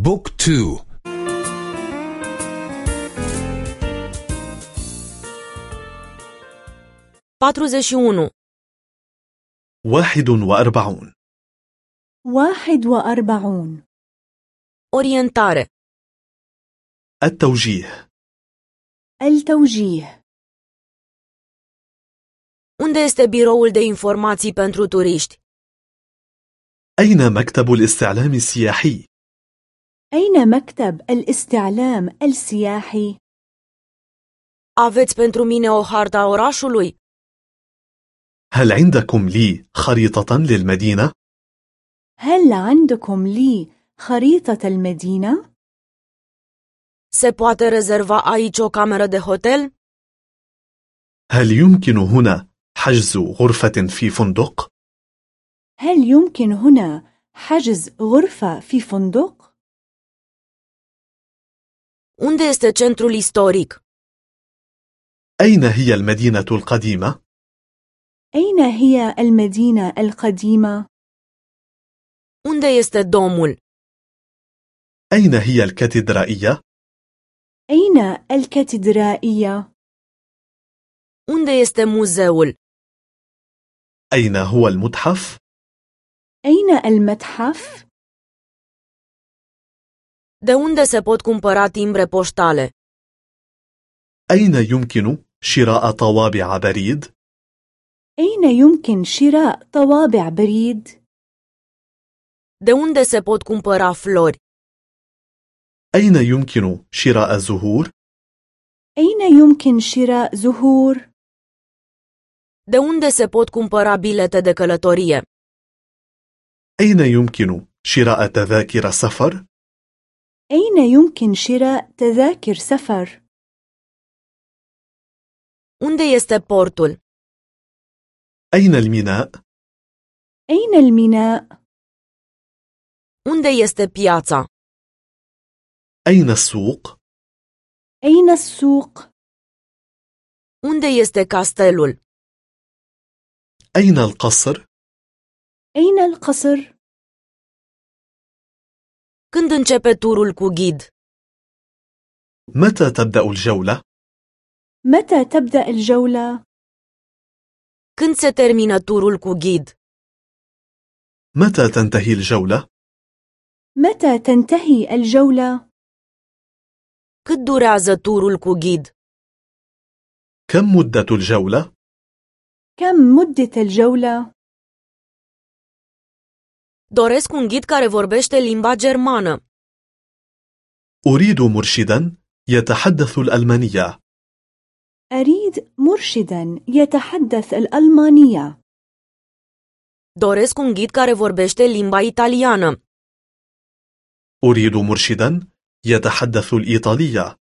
بوك تو. unu. واحد وأربعون. واحد وأربعون. Orientare. التوجيه. التوجيه. Unde este biroul de informații pentru turiști? أين مكتب الاستعلام السياحي؟ أين مكتب الاستعلام السياحي؟ Aveți pentru mine o harta orașului? هل عندكم لي خريطة للمدينة؟ هل عندكم لي خريطة المدينة؟ Se poate rezerva aici o cameră de hotel? هل يمكن هنا حجز غرفة في فندق؟ هل يمكن هنا حجز غرفة في فندق؟ Unde este centrul istoric? أين هي المدينة القديمة؟ أين هي المدينة القديمة؟ Unde este domul? أين هي الكاتدرائية؟ أين الكاتدرائية؟ Unde este muzeul? أين هو المتحف؟ أين المتحف؟ De unde se pot cumpăra timbre poștale? أين يمكن شراء طوابع بريد؟ أين يمكن شراء طوابع بريد؟ De unde se pot cumpăra flori? أين يمكن شراء زهور؟ أين يمكن شراء زهور؟ De unde se pot cumpăra bilete de călătorie? أين يمكن شراء تذاكر سفر؟ أين يمكن شراء تذاكر سفر؟ Unde este portul? أين الميناء؟ أين الميناء؟ Unde este piața? أين السوق؟ أين السوق؟ Unde este castelul? أين القصر؟ أين القصر؟ Când începe turul cu ghid? متى تبدأ الجولة؟ متى تبدأ الجولة؟ Când se termină turul cu ghid? متى تنتهي الجولة؟ متى تنتهي الجولة؟ Cât durează turul cu ghid? كم مدة الجولة؟ كم مدة الجولة؟ Doresc un ghid care vorbește limba germană. أريد مرشدا يتحدث الألمانية أريد مرشدا يتحدث الألمانية. Doresc un ghid care vorbește limba italiană. أريد مرشدا يتحدث الإيطالية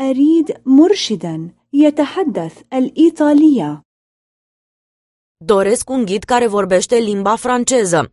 أريد مرشدا يتحدث الإيطالية. Doresc un ghid care vorbește limba franceză.